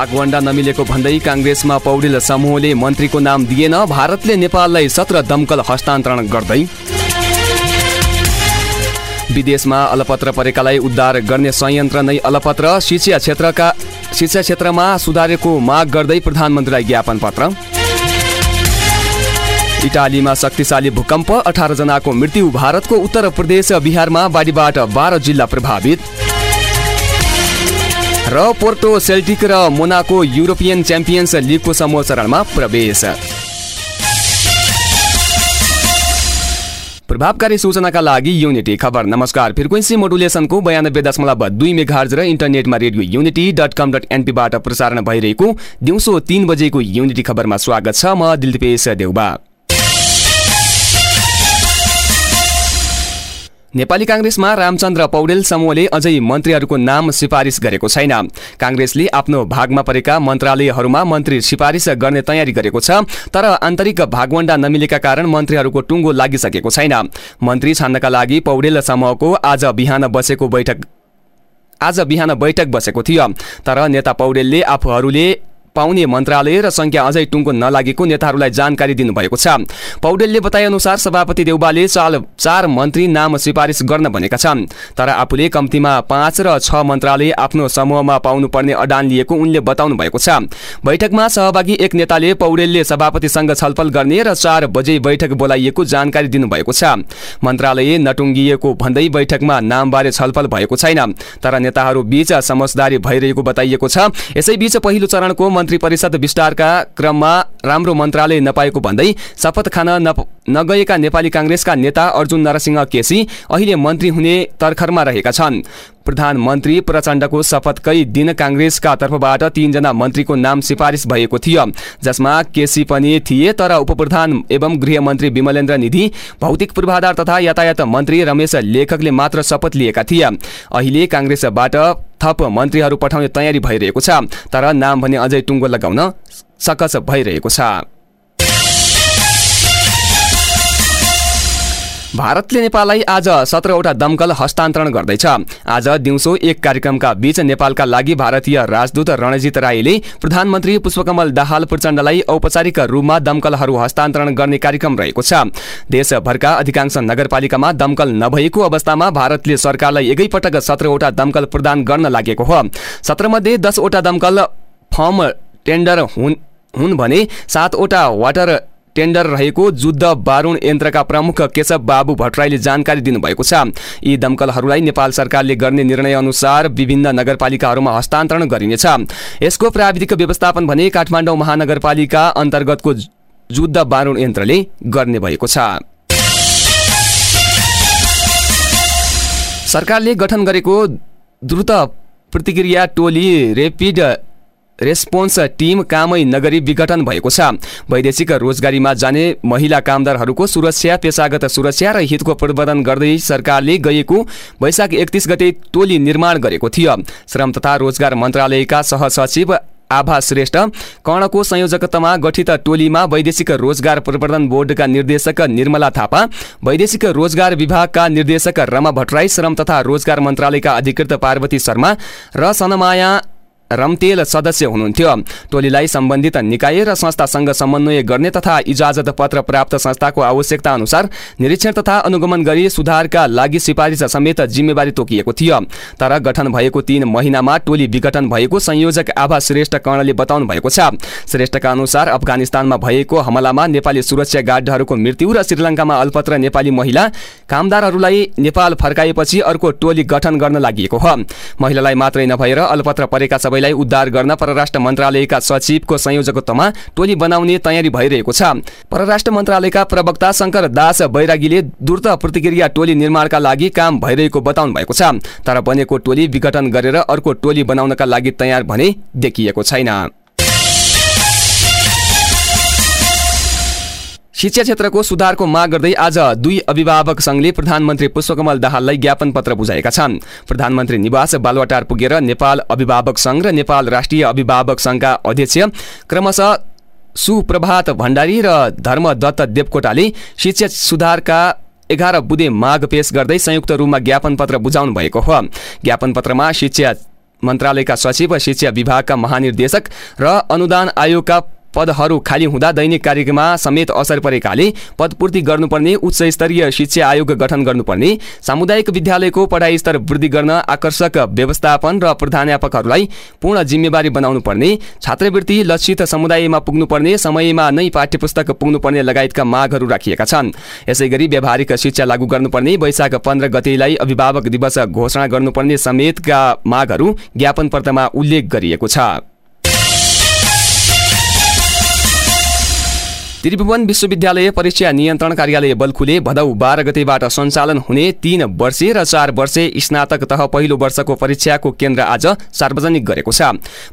भागवण्डा नमिलेको भन्दै काङ्ग्रेसमा पौडेल समूहले मन्त्रीको नाम दिएन। भारतले नेपाललाई सत्र दमकल हस्तान्तरण गर्दै विदेशमा अलपत्र परेकालाई उद्धार गर्ने संयन्त्र नै अलपत्र। शिक्षा क्षेत्रका शिक्षा क्षेत्रमा सुधारेको माग गर्दै प्रधानमन्त्रीलाई ज्ञापन पत्र। इटालीमा शक्तिशाली भूकम्प अठार जनाको मृत्यु भारतको उत्तर प्रदेश बिहारमा बाढीबाट बाह्र जिल्ला प्रभावित। र पोर्टो सेल्टिक र मोनाको युरोपियन च्याम्पियन्स लिगको समूह चरणमा प्रवेश। प्रभावकारी सूचनाका लागि युनिटी खबर। नमस्कार। फ्रिक्वेन्सी मोडुलेसनको बयानब्बे दशमलव दुई मेघार्ज र इन्टरनेटमा Radio Unity dot com dot एनपीबाट प्रसारण भइरहेको दिउँसो तिन बजेको युनिटी खबरमा स्वागत छ। म दिलदीपेश देउबा। नेपाली काङ्ग्रेसमा रामचन्द्र पौडेल समूहले अझै मन्त्रीहरूको नाम सिफारिस गरेको छैन। काङ्ग्रेसले आफ्नो भागमा परेका मन्त्रालयहरूमा मन्त्री सिफारिस गर्ने तयारी गरेको छ तर आन्तरिक भागवण्डा नमिलेका कारण मन्त्रीहरूको टुङ्गो लागिसकेको छैन। मन्त्री छान्नका लागि पौडेल समूहको आज बिहान बसेको बैठक आज बिहान बैठक बसेको थियो तर नेता पौडेलले आफूहरूले पाउने मन्त्रालय र संख्या अझै टुङ्गो नलागेको नेताहरूलाई जानकारी दिनुभएको छ। पौडेलले बताए अनुसार सभापति देउबाले चाल चार मन्त्री नाम सिफारिस गर्न भनेका छन्। तर आफूले कम्तीमा पाँच र छ मन्त्रालय आफ्नो समूहमा पाउनुपर्ने अडान लिएको उनले बताउनु भएको छ। बैठकमा सहभागी एक नेताले पौडेलले सभापतिसँग छलफल गर्ने र चार बजे बैठक बोलाइएको जानकारी दिनुभएको छ। मन्त्रालय नटुङ्गिएको भन्दै बैठकमा नामबारे छलफल भएको छैन। तर नेताहरू बीच समझदारी भइरहेको बताइएको छ। यसैबीच पहिलो चरणको मन्त्री परिषद विस्तारका क्रममा राम्रो मन्त्रालय नपाएको भन्दै शपथ खान नगएका नेपाली काङ्ग्रेसका नेता अर्जुन नरसिंह केसी अहिले मन्त्री हुने तर्खरमा रहेका छन्। प्रधानमन्त्री प्रचण्डको शपथकै दिन काङ्ग्रेसका तर्फबाट तीनजना मन्त्रीको नाम सिफारिस भएको थियो जसमा केसी पनि थिए तर उपप्रधान एवं गृहमन्त्री विमलेन्द्र निधि भौतिक पूर्वाधार तथा यातायात मन्त्री रमेश लेखकले मात्र शपथ लिएका थिए। अहिले काङ्ग्रेसबाट थप मन्त्रीहरू पठाउने तयारी भइरहेको छ तर नाम भने अझै टुङ्गो लगाउन सकस भइरहेको छ। भारतले नेपाललाई आज सत्रवटा दमकल हस्तान्तरण गर्दैछ। आज दिउँसो एक कार्यक्रमका बीच नेपालका लागि भारतीय राजदूत रणजित राईले प्रधानमन्त्री पुष्पकमल दाहाल प्रचण्डलाई औपचारिक रूपमा दमकलहरू हस्तान्तरण गर्ने कार्यक्रम रहेको छ। देशभरका अधिकांश नगरपालिकामा दमकल नभएको अवस्थामा भारतले सरकारलाई एकैपटक सत्रवटा दमकल प्रदान गर्न लागेको हो। सत्रमध्ये दसवटा दमकल फर्म टेन्डर हुन् हुन् भने सातवटा वाटर टेन्डर रहेको जुद्ध बारुण यन्त्रका प्रमुख केशव बाबु भट्टराईले जानकारी दिनुभएको छ। यी दमकलहरूलाई नेपाल सरकारले गर्ने निर्णय अनुसार विभिन्न नगरपालिकाहरूमा हस्तान्तरण गरिनेछ। यसको प्राविधिक व्यवस्थापन भने काठमाडौँ महानगरपालिका अन्तर्गतको जुद्ध बारुण यन्त्रले गर्ने भएको छ। सरकारले गठन गरेको द्रुत प्रतिक्रिया टोली रेपिड रेस्पोन्स टिम कामै नगरी विघटन भएको छ। वैदेशिक रोजगारीमा जाने महिला कामदारहरूको सुरक्षा पेसागत सुरक्षा र हितको प्रवर्धन गर्दै सरकारले गएको वैशाख एकतिस गते टोली निर्माण गरेको थियो। श्रम तथा रोजगार मन्त्रालयका सहसचिव आभा श्रेष्ठ कर्णको संयोजकतामा गठित टोलीमा वैदेशिक रोजगार प्रवर्धन बोर्डका निर्देशक निर्मला थापा वैदेशिक रोजगार विभागका निर्देशक रमा भट्टराई श्रम तथा रोजगार मन्त्रालयका अधिकृत पार्वती शर्मा र सनमाया रम्तेल सदस्य हुनुहुन्थ्यो। टोलीलाई सम्बन्धित निकाय र संस्थासँग समन्वय गर्ने तथा इजाजत पत्र प्राप्त संस्थाको आवश्यकता अनुसार निरीक्षण तथा अनुगमन गरी सुधारका लागि सिफारिस समेत जिम्मेवारी तोकिएको थियो। तर गठन भएको तीन महिनामा टोली विघटन भएको संयोजक आभा श्रेष्ठ कर्णले बताउनु भएको छ। श्रेष्ठका अनुसार अफगानिस्तानमा भएको हमलामा नेपाली सुरक्षा गार्डहरूको मृत्यु र श्रीलङ्कामा अल्पत्र नेपाली महिला कामदारहरूलाई नेपाल फर्काएपछि अर्को टोली गठन गर्न लागि हो। महिलालाई मात्रै नभएर अल्पत्र परेका सबै सबैलाई उद्धार गर्न परराष्ट्र मन्त्रालयका सचिवको संयोजकत्वमा टोली बनाउने तयारी भइरहेको छ। परराष्ट्र मन्त्रालयका प्रवक्ता शङ्कर दास बैरागीले द्रुत प्रतिक्रिया टोली निर्माणका लागि काम भइरहेको बताउनु भएको छ। तर बनेको टोली विघटन गरेर अर्को टोली बनाउनका लागि तयार भने देखिएको छैन। शिक्षा क्षेत्रको सुधारको माग गर्दै आज दुई अभिभावक संघले प्रधानमन्त्री पुष्पकमल दाहाललाई ज्ञापन पत्र बुझाएका छन्। प्रधानमन्त्री निवास बालुवाटार पुगेर नेपाल अभिभावक संघ र नेपाल राष्ट्रिय अभिभावक संघका अध्यक्ष क्रमशः सुप्रभात भण्डारी र धर्मदत्त देवकोटाले शिक्षा सुधारका एघार बुधे माग पेश गर्दै संयुक्त रूपमा ज्ञापन पत्र बुझाउनु भएको हो। ज्ञापन पत्रमा शिक्षा मन्त्रालयका सचिव शिक्षा विभागका महानिर्देशक र अनुदान आयोगका पदहरू खाली हुँदा दैनिक कार्यक्रममा समेत असर परेकाले पदपूर्ति गर्नुपर्ने उच्च स्तरीय शिक्षा आयोग गठन गर्नुपर्ने सामुदायिक विद्यालयको पढाइ स्तर वृद्धि गर्न आकर्षक व्यवस्थापन र प्रधानाध्यापकहरूलाई पूर्ण जिम्मेवारी बनाउनु पर्ने छात्रवृत्ति लक्षित समुदायमा पुग्नुपर्ने समयमा नै पाठ्यपुस्तक पुग्नुपर्ने लगायतका मागहरू राखिएका छन्। यसै व्यावहारिक शिक्षा लागू गर्नुपर्ने वैशाख पन्ध्र गतेलाई अभिभावक दिवस घोषणा गर्नुपर्ने समेतका मागहरू ज्ञापन पत्रमा उल्लेख गरिएको छ। त्रिभुवन विश्वविद्यालय परीक्षा नियन्त्रण कार्यालय बल्खुले भदौ बाह्र गतेबाट सञ्चालन हुने तीन वर्षे र चार वर्षे स्नातक तह पहिलो वर्षको परीक्षाको केन्द्र आज सार्वजनिक गरेको छ।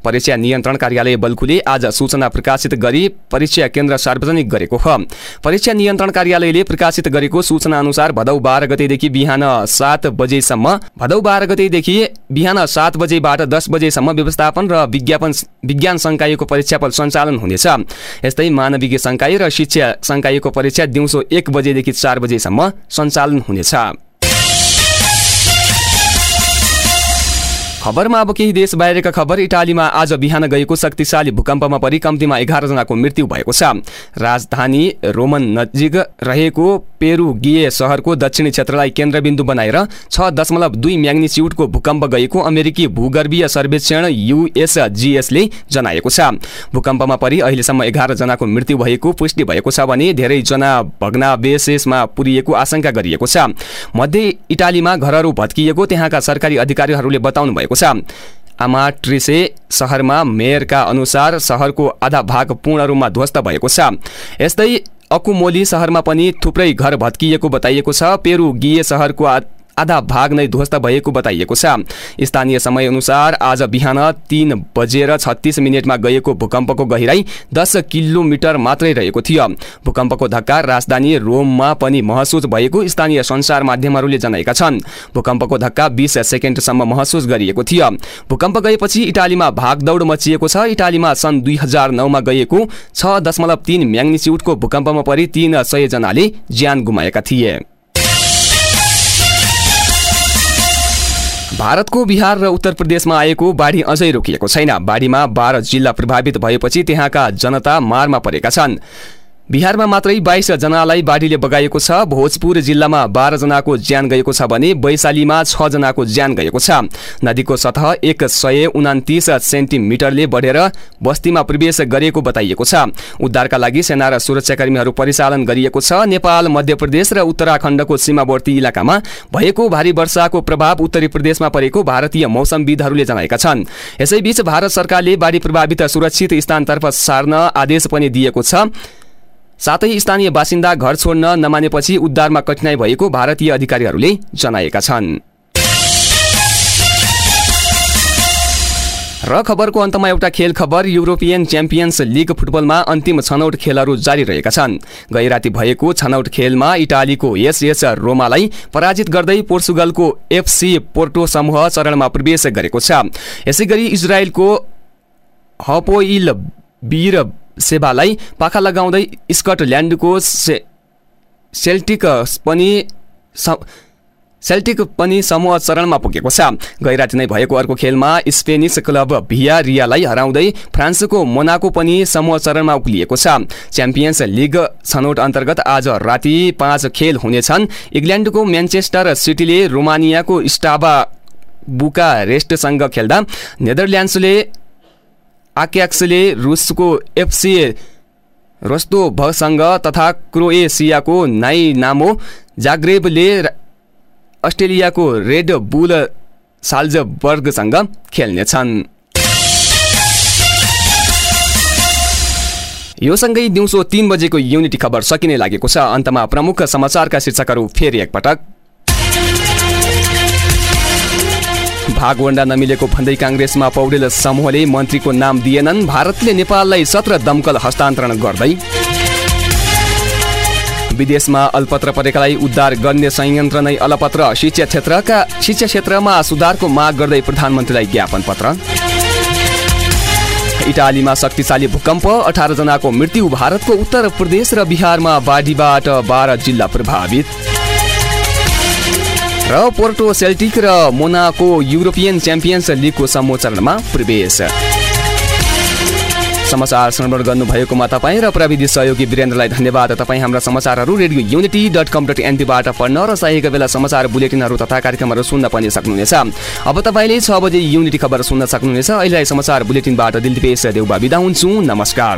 परीक्षा नियन्त्रण कार्यालय बल्खुले आज सूचना प्रकाशित गरी परीक्षा केन्द्र सार्वजनिक गरेको हो। परीक्षा नियन्त्रण कार्यालयले प्रकाशित गरेको सूचना अनुसार भदौ बाह्र गतेदेखि बिहान सात बजेसम्म भदौ बाह्र गतेदेखि बिहान सात बजेबाट दस बजेसम्म व्यवस्थापन र विज्ञापन विज्ञान संकायको परीक्षाफल सञ्चालन हुनेछ। यस्तै मानविक संकाय र शिक्षा संकायको परीक्षा दिउँसो एक बजेदेखि चार बजेसम्म सञ्चालन हुनेछ। खबरमा अब केही देश बाहिरका खबर। इटालीमा आज बिहान गएको शक्तिशाली भूकम्पमा परि कम्तीमा एघारजनाको मृत्यु भएको छ। राजधानी रोमन नजिक रहेको पेरुगिए सहरको दक्षिणी क्षेत्रलाई केन्द्रबिन्दु बनाएर छ दशमलव दुई म्याग्निच्युडको भूकम्प गएको अमेरिकी भूगर्भीय सर्वेक्षण युएसजिएसले जनाएको छ। भूकम्पमा परि अहिलेसम्म एघारजनाको मृत्यु भएको पुष्टि भएको छ भने धेरैजना भग्नावेशेषमा पुरिएको आशंका गरिएको छ। मध्य इटालीमा घरहरू भत्किएको त्यहाँका सरकारी अधिकारीहरूले बताउनु भएको छ। आमाट्रिसे सहरमा मेयरका अनुसार सहरको आधा भाग पूर्ण रूपमा ध्वस्त भएको छ। यस्तै अकुमोली सहरमा पनि थुप्रै घर भत्किएको बताइएको छ। पेरु गिए सहरको आधा भाग नै ध्वस्त भएको बताइएको छ। स्थानीय समयअनुसार आज बिहान तिन बजेर छत्तिस मिनटमा गएको भूकम्पको गहिराई दस किलोमिटर मात्रै रहेको थियो। भूकम्पको धक्का राजधानी रोममा पनि महसुस भएको स्थानीय संसार माध्यमहरूले जनाएका छन्। भूकम्पको धक्का बिस सेकेन्डसम्म महसुस गरिएको थियो। भूकम्प गएपछि इटालीमा भागदौड मचिएको छ। इटालीमा सन् दुई हजार नौमा गएको छ दशमलव तिन म्याग्निच्युडको भूकम्पमा परि तीन सयजनाले ज्यान गुमाएका थिए। भारतको बिहार र उत्तर प्रदेशमा आएको बाढी अझै रोकिएको छैन। बाढीमा बाह्र जिल्ला प्रभावित भएपछि त्यहाँका जनता मारमा परेका छन्। बिहारमा मात्रै बाइस जनालाई बाढीले बगाएको छ। भोजपुर जिल्लामा बाह्रजनाको ज्यान गएको छ भने वैशालीमा छजनाको ज्यान गएको छ। नदीको सतह एक सय उनातिस सेन्टिमिटरले बढेर बस्तीमा प्रवेश गरेको बताइएको छ। उद्धारका लागि सेना र सुरक्षाकर्मीहरू परिचालन गरिएको छ। नेपाल मध्य प्रदेश र उत्तराखण्डको सीमावर्ती इलाकामा भएको भारी वर्षाको प्रभाव उत्तरी प्रदेशमा परेको भारतीय मौसमविदहरूले जनाएका छन्। यसैबीच भारत सरकारले बाढी प्रभावित सुरक्षित स्थानतर्फ सार्न आदेश पनि दिएको छ। साथै स्थानीय बासिन्दा घर छोड्न नमानेपछि उद्धारमा कठिनाई भएको भारतीय अधिकारीहरूले जनाएका छन्। र खबरको अन्तमा एउटा खेल खबर युरोपियन च्याम्पियन्स लिग फुटबलमा अन्तिम छनौट खेलहरू जारी रहेका छन्। गैराती भएको छनौट खेलमा इटालीको एसएस रोमालाई पराजित गर्दै पोर्चुगलको एफसी पोर्टो समूह चरणमा प्रवेश गरेको छ। यसै गरी इजरायलको हपोइल वीर सेवालाई पाखा लगाउँदै स्कटल्यान्डको से सेल्टिक पनि सेल्टिक पनि समूह चरणमा पुगेको छ। गैराती नै भएको अर्को खेलमा स्पेनिस क्लब भिया रियालाई हराउँदै फ्रान्सको मोनाको पनि समूह चरणमा उक्लिएको छ। च्याम्पियन्स लिग छनौट अन्तर्गत आज राति पाँच खेल हुनेछन्। इङ्ल्यान्डको म्यान्चेस्टर सिटीले रोमानियाको स्टाबा बुका रेस्टसँग खेल्दा नेदरल्यान्ड्सले आक्याक्सले रुसको एफसी भसँग तथा क्रोएसियाको नाइ नामो जाग्रेबले अस्ट्रेलियाको रेड बुल साल्जबर्गसँग खेल्नेछन्। यो सँगै दिउँसो तिन बजेको युनिटी खबर सकिने लागेको छ। अन्तमा प्रमुख समाचारका शीर्षकहरू फेरि एकपटक। भागवण्डा नमिलेको भन्दै काङ्ग्रेसमा पौडेल समूहले मन्त्रीको नाम दिएनन्। भारतले नेपाललाई सत्र दमकल हस्तान्तरण गर्दै विदेशमा अल्पत्र परेकालाई उद्धार गर्ने संयन्त्र नै अलपत्र शिक्षा क्षेत्रका शिक्षा क्षेत्रमा सुधारको माग गर्दै प्रधानमन्त्रीलाई ज्ञापन पत्र। इटालीमा शक्तिशाली भूकम्प अठार जनाको मृत्यु भारतको उत्तर प्रदेश र बिहारमा बाढीबाट बाह्र जिल्ला प्रभावित। र पोर्टो सेल्टिक र मोनाको युरोपियन च्याम्पियन्स लिगको समोचरणमा प्रवेश। समाचार श्रवण गर्नुभएकोमा तपाईँ र प्रविधि सहयोगी वीरेन्द्रलाई धन्यवाद। तपाईँ हाम्रा समाचारहरू Radio Unity dot com dot एनपीबाट पढ्न र चाहिएको बेला समाचार बुलेटिनहरू तथा कार्यक्रमहरू सुन्न पनि सक्नुहुनेछ। अब तपाईँले छ बजे युनिटी खबर सुन्न सक्नुहुनेछ। अहिले समाचार बुलेटिनबाट दिलदीपेश देउबा बिदा हुन्छु। नमस्कार।